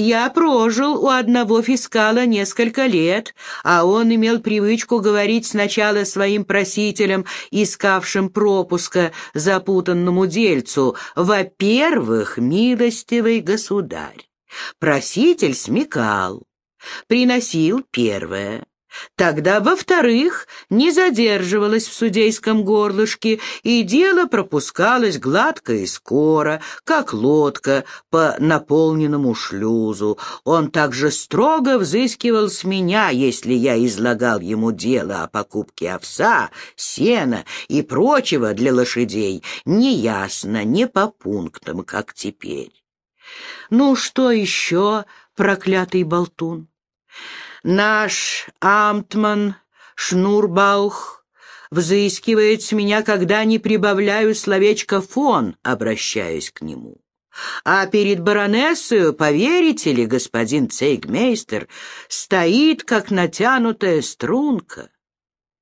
Я прожил у одного фискала несколько лет, а он имел привычку говорить сначала своим просителям, искавшим пропуска запутанному дельцу, «Во-первых, милостивый государь». Проситель смекал, приносил первое, Тогда, во-вторых, не задерживалось в судейском горлышке, и дело пропускалось гладко и скоро, как лодка по наполненному шлюзу. Он также строго взыскивал с меня, если я излагал ему дело о покупке овса, сена и прочего для лошадей, неясно, не по пунктам, как теперь. Ну, что еще, проклятый болтун? Наш амтман Шнурбаух взыскивает с меня, когда не прибавляю словечко «фон», обращаясь к нему. А перед баронессою, поверите ли, господин цейгмейстер, стоит, как натянутая струнка.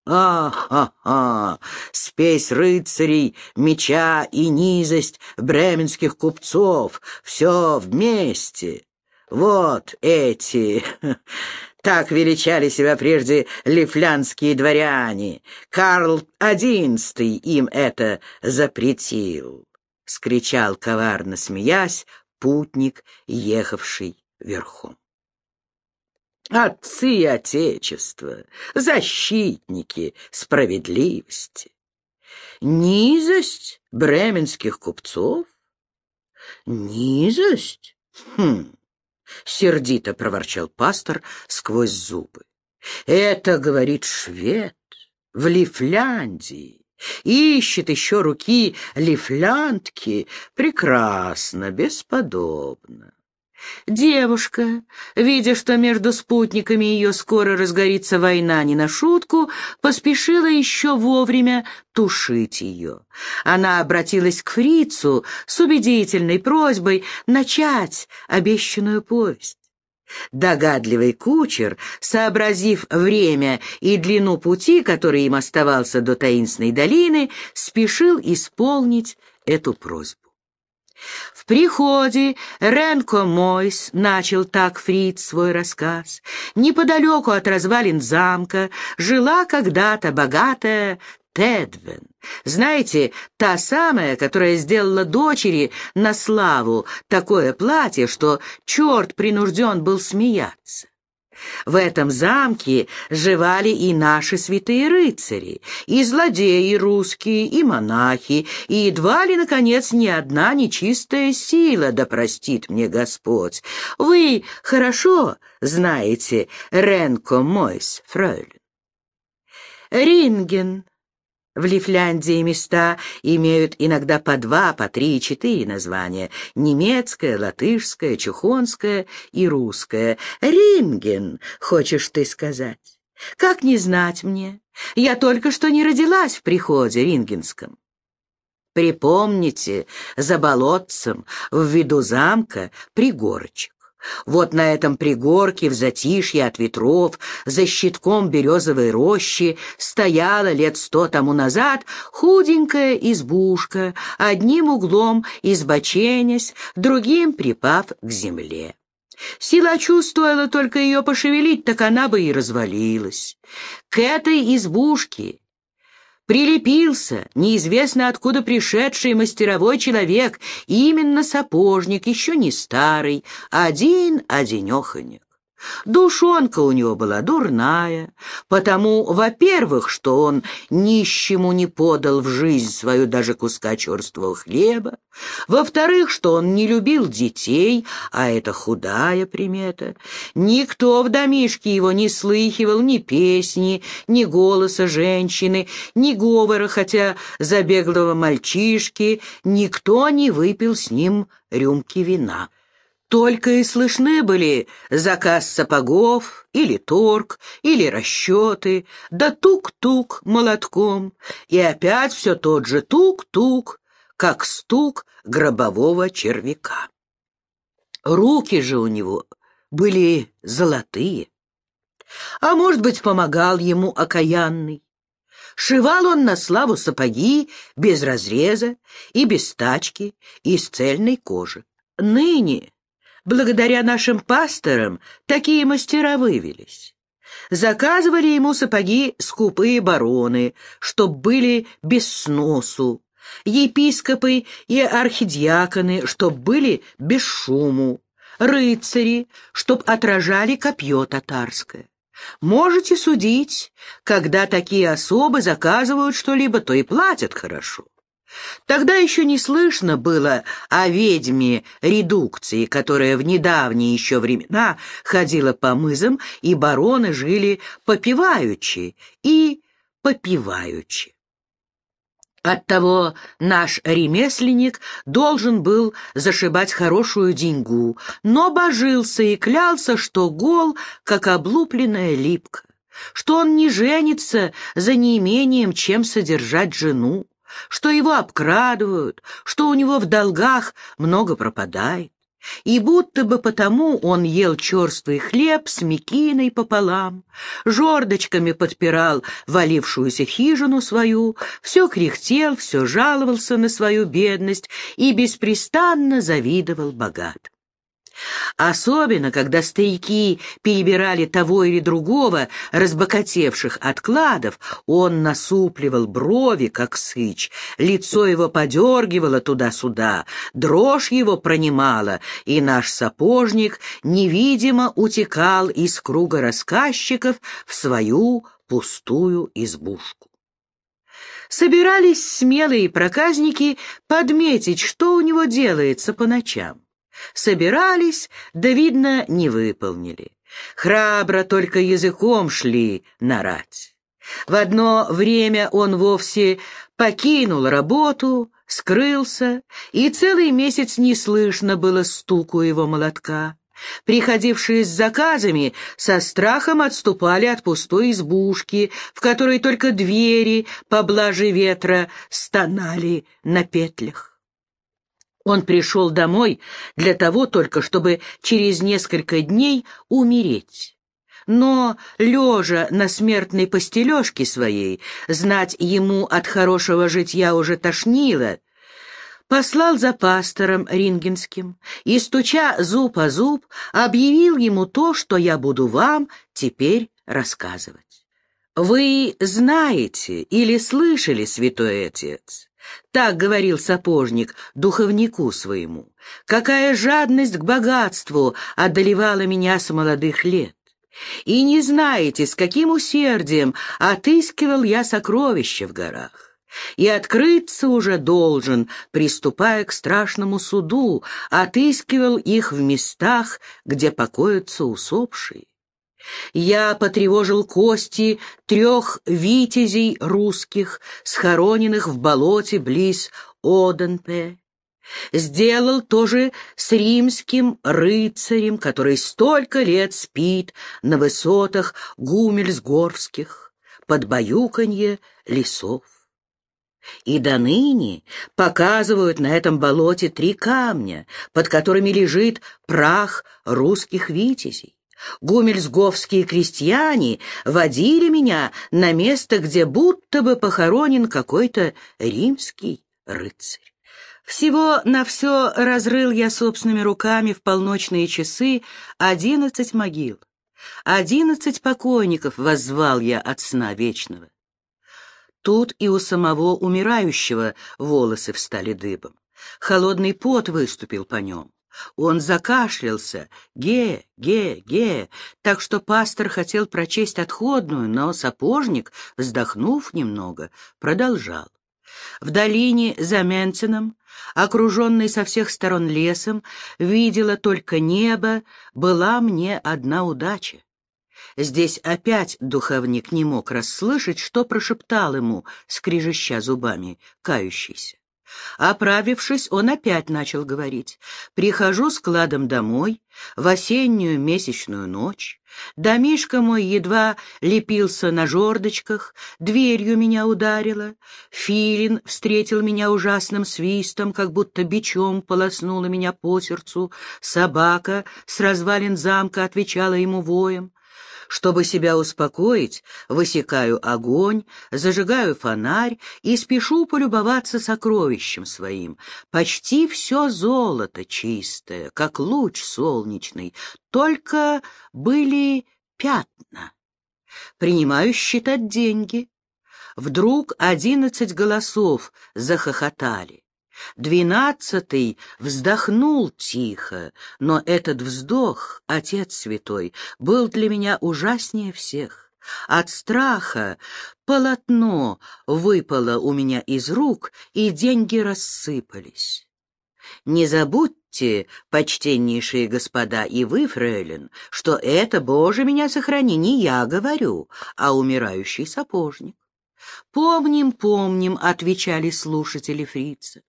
А-ха-ха! Спесь рыцарей, меча и низость бременских купцов — все вместе. Вот эти так величали себя прежде лифлянские дворяне. Карл XI им это запретил, — скричал коварно смеясь путник, ехавший верхом. Отцы Отечества, защитники справедливости. Низость бременских купцов? Низость? Хм, — сердито проворчал пастор сквозь зубы. «Это, — говорит швед, — в Лифляндии. Ищет еще руки лифляндки. Прекрасно, бесподобно. Девушка, видя, что между спутниками ее скоро разгорится война не на шутку, поспешила еще вовремя тушить ее. Она обратилась к фрицу с убедительной просьбой начать обещанную повесть. Догадливый кучер, сообразив время и длину пути, который им оставался до таинственной долины, спешил исполнить эту просьбу. В приходе Ренко Мойс начал так Фриц свой рассказ. Неподалеку от развалин замка жила когда-то богатая Тедвен. Знаете, та самая, которая сделала дочери на славу такое платье, что черт принужден был смеяться. В этом замке живали и наши святые рыцари, и злодеи русские, и монахи, и едва ли, наконец, ни одна нечистая сила, да простит мне Господь. Вы хорошо знаете Ренко Мойс, фройлен. Ринген в Лифляндии места имеют иногда по два, по три, четыре названия. Немецкое, латышское, чухонское и русское. Ринген, хочешь ты сказать? Как не знать мне? Я только что не родилась в приходе рингенском. Припомните, за болотцем, в виду замка, пригорочек. Вот на этом пригорке в затишье от ветров, за щитком березовой рощи, стояла лет сто тому назад худенькая избушка, одним углом избоченясь, другим припав к земле. Сила чувствовала только ее пошевелить, так она бы и развалилась. К этой избушке Прилепился неизвестно откуда пришедший мастеровой человек, именно сапожник, еще не старый, один-одинеханек. Душонка у него была дурная, потому, во-первых, что он нищему не подал в жизнь свою даже куска черствого хлеба, во-вторых, что он не любил детей, а это худая примета. Никто в домишке его не слыхивал ни песни, ни голоса женщины, ни говора, хотя забеглого мальчишки, никто не выпил с ним рюмки вина. Только и слышны были заказ сапогов, или торг, или расчеты, да тук-тук молотком, и опять все тот же тук-тук, как стук гробового червяка. Руки же у него были золотые. А может быть, помогал ему окаянный. Шивал он на славу сапоги без разреза и без тачки, из цельной кожи. Ныне Благодаря нашим пасторам такие мастера вывелись. Заказывали ему сапоги скупые бароны, чтоб были без сносу, епископы и архидиаконы, чтоб были без шуму, рыцари, чтоб отражали копье татарское. Можете судить, когда такие особы заказывают что-либо, то и платят хорошо. Тогда еще не слышно было о ведьме редукции, которая в недавние еще времена ходила по мызам, и бароны жили попиваючи и попиваючи. Оттого наш ремесленник должен был зашибать хорошую деньгу, но божился и клялся, что гол, как облупленная липка, что он не женится за неимением, чем содержать жену что его обкрадывают, что у него в долгах много пропадает. И будто бы потому он ел черствый хлеб с мекиной пополам, жердочками подпирал валившуюся хижину свою, все кряхтел, все жаловался на свою бедность и беспрестанно завидовал богатым. Особенно, когда старики перебирали того или другого, разбогатевших откладов, он насупливал брови, как сыч, лицо его подергивало туда-сюда, дрожь его пронимала, и наш сапожник невидимо утекал из круга рассказчиков в свою пустую избушку. Собирались смелые проказники подметить, что у него делается по ночам. Собирались, да, видно, не выполнили. Храбро только языком шли нарать. В одно время он вовсе покинул работу, скрылся, и целый месяц не слышно было стуку его молотка. Приходившие с заказами со страхом отступали от пустой избушки, в которой только двери, поблаже ветра, стонали на петлях. Он пришел домой для того только, чтобы через несколько дней умереть. Но, лежа на смертной постележке своей, знать ему от хорошего житья уже тошнило, послал за пастором Рингенским и, стуча зуб о зуб, объявил ему то, что я буду вам теперь рассказывать. Вы знаете или слышали, святой отец, так говорил сапожник духовнику своему. Какая жадность к богатству одолевала меня с молодых лет. И не знаете, с каким усердием отыскивал я сокровища в горах. И открыться уже должен, приступая к страшному суду, отыскивал их в местах, где покоятся усопшие. Я потревожил кости трех витязей русских, схороненных в болоте близ Оденпе. Сделал тоже с римским рыцарем, который столько лет спит на высотах гумельсгорских, под баюканье лесов. И до ныне показывают на этом болоте три камня, под которыми лежит прах русских витязей. Гумельсговские крестьяне водили меня на место, где будто бы похоронен какой-то римский рыцарь. Всего на все разрыл я собственными руками в полночные часы одиннадцать могил. Одиннадцать покойников воззвал я от сна вечного. Тут и у самого умирающего волосы встали дыбом. Холодный пот выступил по нем. Он закашлялся, ге, ге, ге, так что пастор хотел прочесть отходную, но сапожник, вздохнув немного, продолжал. В долине за Менцином, окруженной со всех сторон лесом, видела только небо, была мне одна удача. Здесь опять духовник не мог расслышать, что прошептал ему, скрижища зубами, кающийся. Оправившись, он опять начал говорить. «Прихожу с кладом домой в осеннюю месячную ночь. Домишка мой едва лепился на жердочках, дверью меня ударило. Филин встретил меня ужасным свистом, как будто бичом полоснула меня по сердцу. Собака с развалин замка отвечала ему воем. Чтобы себя успокоить, высекаю огонь, зажигаю фонарь и спешу полюбоваться сокровищем своим. Почти все золото чистое, как луч солнечный, только были пятна. Принимаю считать деньги. Вдруг одиннадцать голосов захохотали. Двенадцатый вздохнул тихо, но этот вздох, Отец Святой, был для меня ужаснее всех. От страха полотно выпало у меня из рук, и деньги рассыпались. Не забудьте, почтеннейшие господа, и вы, фрейлин, что это, Боже, меня сохрани, не я говорю, а умирающий сапожник. «Помним, помним», — отвечали слушатели фрица.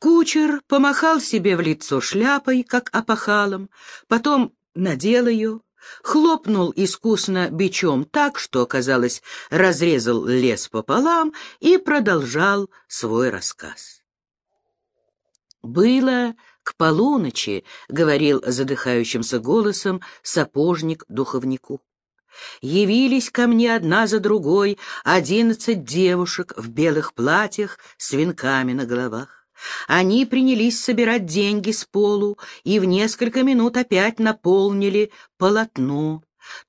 Кучер помахал себе в лицо шляпой, как опахалом, потом надел ее, хлопнул искусно бичом так, что, казалось, разрезал лес пополам и продолжал свой рассказ. «Было к полуночи», — говорил задыхающимся голосом сапожник духовнику. Явились ко мне одна за другой одиннадцать девушек в белых платьях с венками на головах. Они принялись собирать деньги с полу и в несколько минут опять наполнили полотно.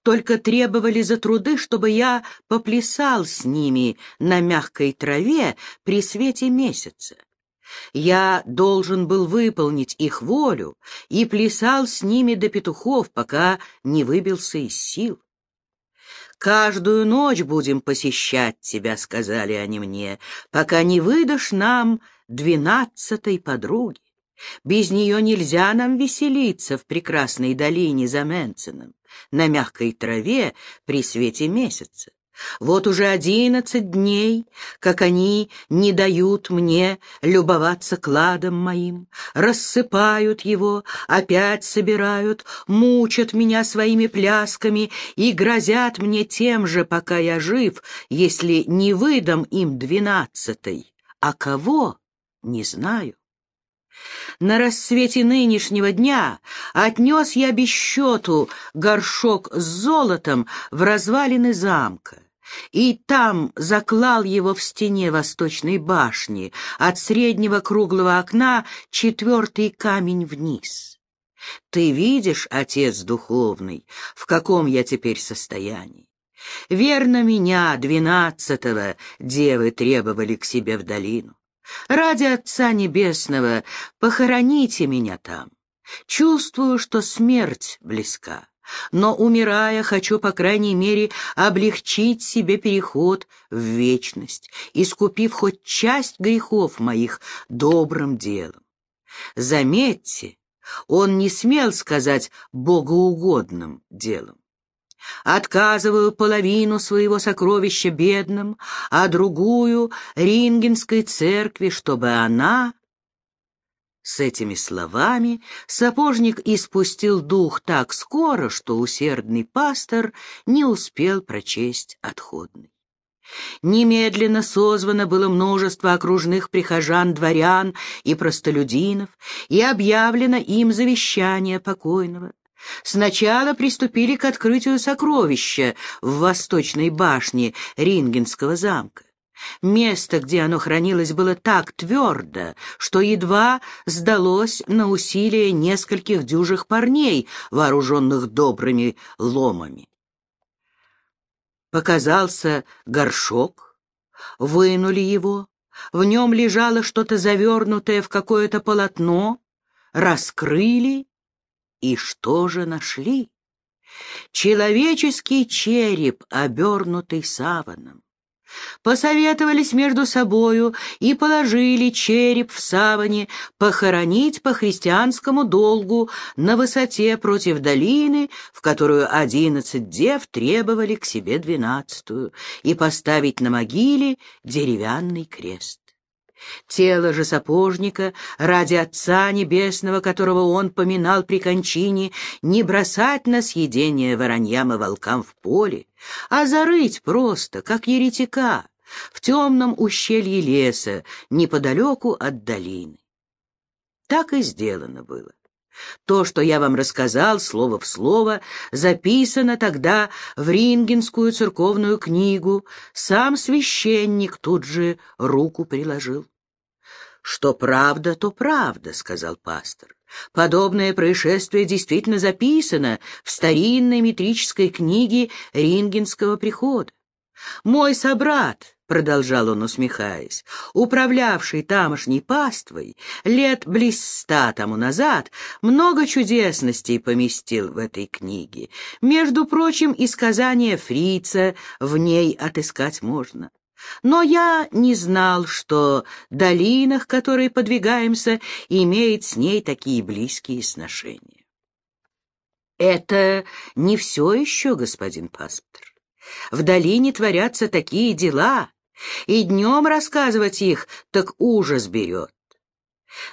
Только требовали за труды, чтобы я поплясал с ними на мягкой траве при свете месяца. Я должен был выполнить их волю и плясал с ними до петухов, пока не выбился из сил. «Каждую ночь будем посещать тебя», — сказали они мне, «пока не выдашь нам двенадцатой подруги. Без нее нельзя нам веселиться в прекрасной долине за Менцином, на мягкой траве при свете месяца. Вот уже одиннадцать дней, как они не дают мне любоваться кладом моим, рассыпают его, опять собирают, мучат меня своими плясками и грозят мне тем же, пока я жив, если не выдам им двенадцатой. А кого? Не знаю. На рассвете нынешнего дня отнес я без счету горшок с золотом в развалины замка, и там заклал его в стене восточной башни, от среднего круглого окна четвертый камень вниз. Ты видишь, отец духовный, в каком я теперь состоянии? Верно меня, двенадцатого, девы требовали к себе в долину. Ради Отца Небесного похороните меня там. Чувствую, что смерть близка, но, умирая, хочу, по крайней мере, облегчить себе переход в вечность, искупив хоть часть грехов моих добрым делом. Заметьте, он не смел сказать богоугодным делом. Отказываю половину своего сокровища бедным, а другую — Рингенской церкви, чтобы она... С этими словами сапожник испустил дух так скоро, что усердный пастор не успел прочесть отходный. Немедленно созвано было множество окружных прихожан, дворян и простолюдинов, и объявлено им завещание покойного. Сначала приступили к открытию сокровища в восточной башне Рингенского замка. Место, где оно хранилось, было так твердо, что едва сдалось на усилия нескольких дюжих парней, вооруженных добрыми ломами. Показался горшок, вынули его, в нем лежало что-то завернутое в какое-то полотно, раскрыли и что же нашли? Человеческий череп, обернутый саваном. Посоветовались между собою и положили череп в саване похоронить по христианскому долгу на высоте против долины, в которую одиннадцать дев требовали к себе двенадцатую, и поставить на могиле деревянный крест. Тело же сапожника, ради Отца Небесного, которого он поминал при кончине, не бросать на съедение вороньям и волкам в поле, а зарыть просто, как еретика, в темном ущелье леса, неподалеку от долины. Так и сделано было. То, что я вам рассказал, слово в слово, записано тогда в Рингенскую церковную книгу. Сам священник тут же руку приложил. «Что правда, то правда», — сказал пастор. «Подобное происшествие действительно записано в старинной метрической книге Рингенского прихода. Мой собрат, — продолжал он, усмехаясь, — управлявший тамошней паствой, лет близ ста тому назад, много чудесностей поместил в этой книге. Между прочим, и сказания фрица в ней отыскать можно. Но я не знал, что долина, к которой подвигаемся, имеет с ней такие близкие сношения. Это не все еще, господин пастор. В долине творятся такие дела, и днем рассказывать их так ужас берет.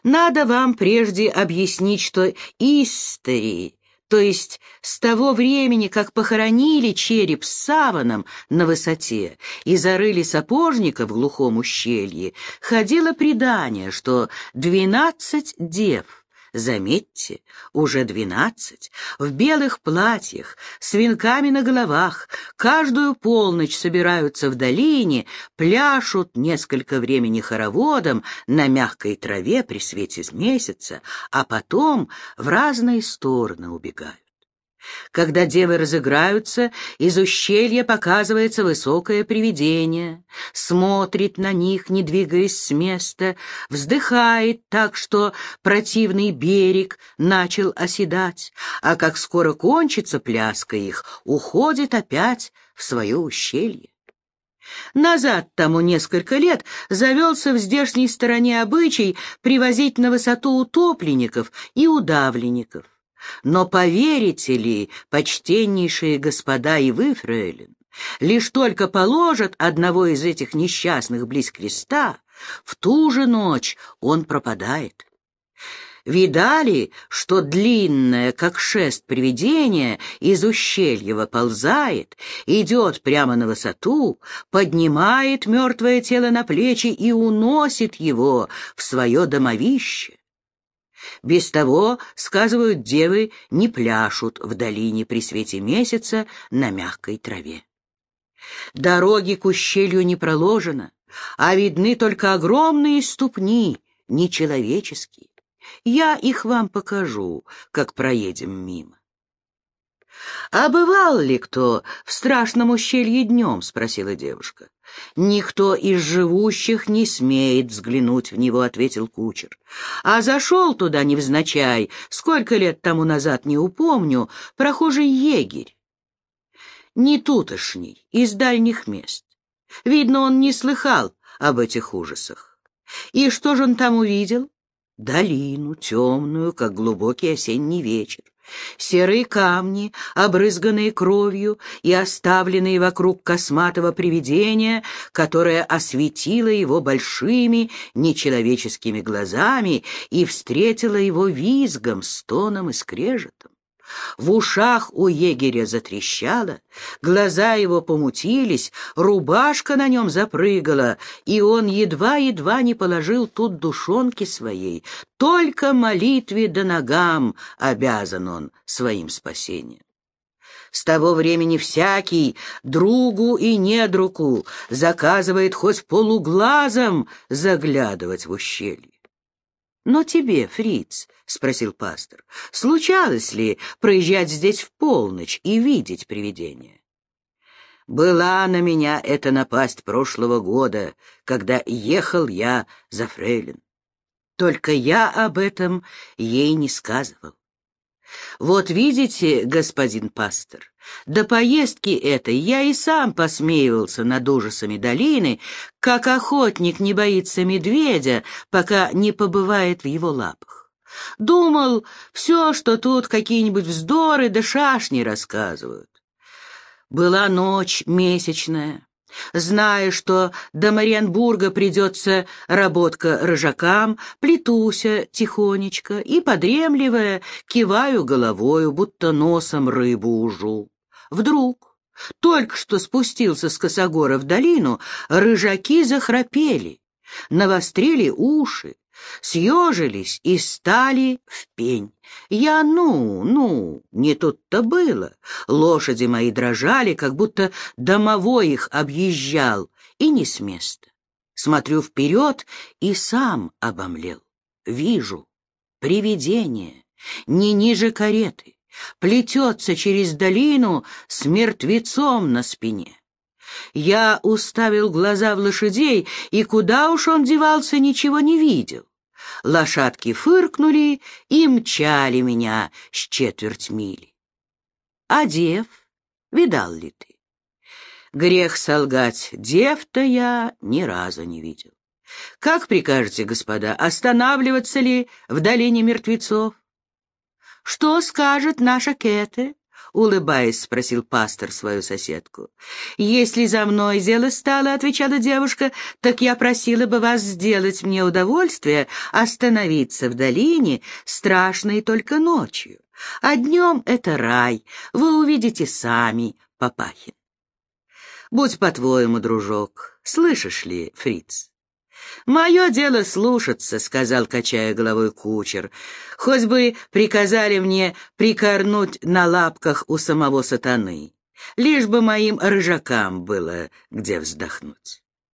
Надо вам прежде объяснить, что истории, то есть с того времени, как похоронили череп с саваном на высоте и зарыли сапожника в глухом ущелье, ходило предание, что двенадцать дев Заметьте, уже двенадцать, в белых платьях, с венками на головах, каждую полночь собираются в долине, пляшут несколько времени хороводом на мягкой траве при свете месяца, а потом в разные стороны убегают. Когда девы разыграются, из ущелья показывается высокое привидение, смотрит на них, не двигаясь с места, вздыхает так, что противный берег начал оседать, а как скоро кончится пляска их, уходит опять в свое ущелье. Назад тому несколько лет завелся в здешней стороне обычай привозить на высоту утопленников и удавленников. Но поверите ли, почтеннейшие господа и вы, фрейлин, лишь только положат одного из этих несчастных близ креста, в ту же ночь он пропадает. Видали, что длинное, как шест привидение, из ущелья выползает, идет прямо на высоту, поднимает мертвое тело на плечи и уносит его в свое домовище? Без того, сказывают девы, не пляшут в долине при свете месяца на мягкой траве. Дороги к ущелью не проложено, а видны только огромные ступни, нечеловеческие. Я их вам покажу, как проедем мимо. «А бывал ли кто в страшном ущелье днем?» — спросила девушка. «Никто из живущих не смеет взглянуть в него», — ответил кучер. «А зашел туда невзначай, сколько лет тому назад не упомню, прохожий егерь. Не тутошний, из дальних мест. Видно, он не слыхал об этих ужасах. И что же он там увидел? Долину, темную, как глубокий осенний вечер. Серые камни, обрызганные кровью и оставленные вокруг косматого привидения, которое осветило его большими нечеловеческими глазами и встретило его визгом, стоном и скрежетом. В ушах у егеря затрещало, глаза его помутились, рубашка на нем запрыгала, и он едва-едва не положил тут душонки своей. Только молитве да ногам обязан он своим спасением. С того времени всякий другу и недругу заказывает хоть полуглазом заглядывать в ущелье. Но тебе, фриц, — спросил пастор, — случалось ли проезжать здесь в полночь и видеть привидение? Была на меня эта напасть прошлого года, когда ехал я за фрейлин. Только я об этом ей не сказывал. Вот видите, господин пастор, до поездки этой я и сам посмеивался над ужасами долины, как охотник не боится медведя, пока не побывает в его лапах. Думал, все, что тут какие-нибудь вздоры да шашни рассказывают. Была ночь месячная, Зная, что до Мариенбурга придется работка рыжакам, плетуся тихонечко и, подремливая, киваю головою, будто носом рыбу ужу. Вдруг, только что спустился с Косогора в долину, рыжаки захрапели, навострили уши, съежились и стали в пень. Я, ну, ну, не тут-то было. Лошади мои дрожали, как будто домовой их объезжал, и не с места. Смотрю вперед и сам обомлел. Вижу привидение, не ниже кареты, плетется через долину с мертвецом на спине. Я уставил глаза в лошадей, и куда уж он девался, ничего не видел. Лошадки фыркнули и мчали меня с четверть мили. А дев, видал ли ты? Грех солгать, дев-то я ни разу не видел. Как прикажете, господа, останавливаться ли в долине мертвецов? Что скажет наша Кэте? — улыбаясь, спросил пастор свою соседку. «Если за мной дело стало, — отвечала девушка, — так я просила бы вас сделать мне удовольствие остановиться в долине, страшной только ночью. А днем это рай, вы увидите сами, Папахин». «Будь по-твоему, дружок, слышишь ли, фриц?» «Мое дело слушаться», — сказал, качая головой кучер. «Хоть бы приказали мне прикорнуть на лапках у самого сатаны, лишь бы моим рыжакам было где вздохнуть».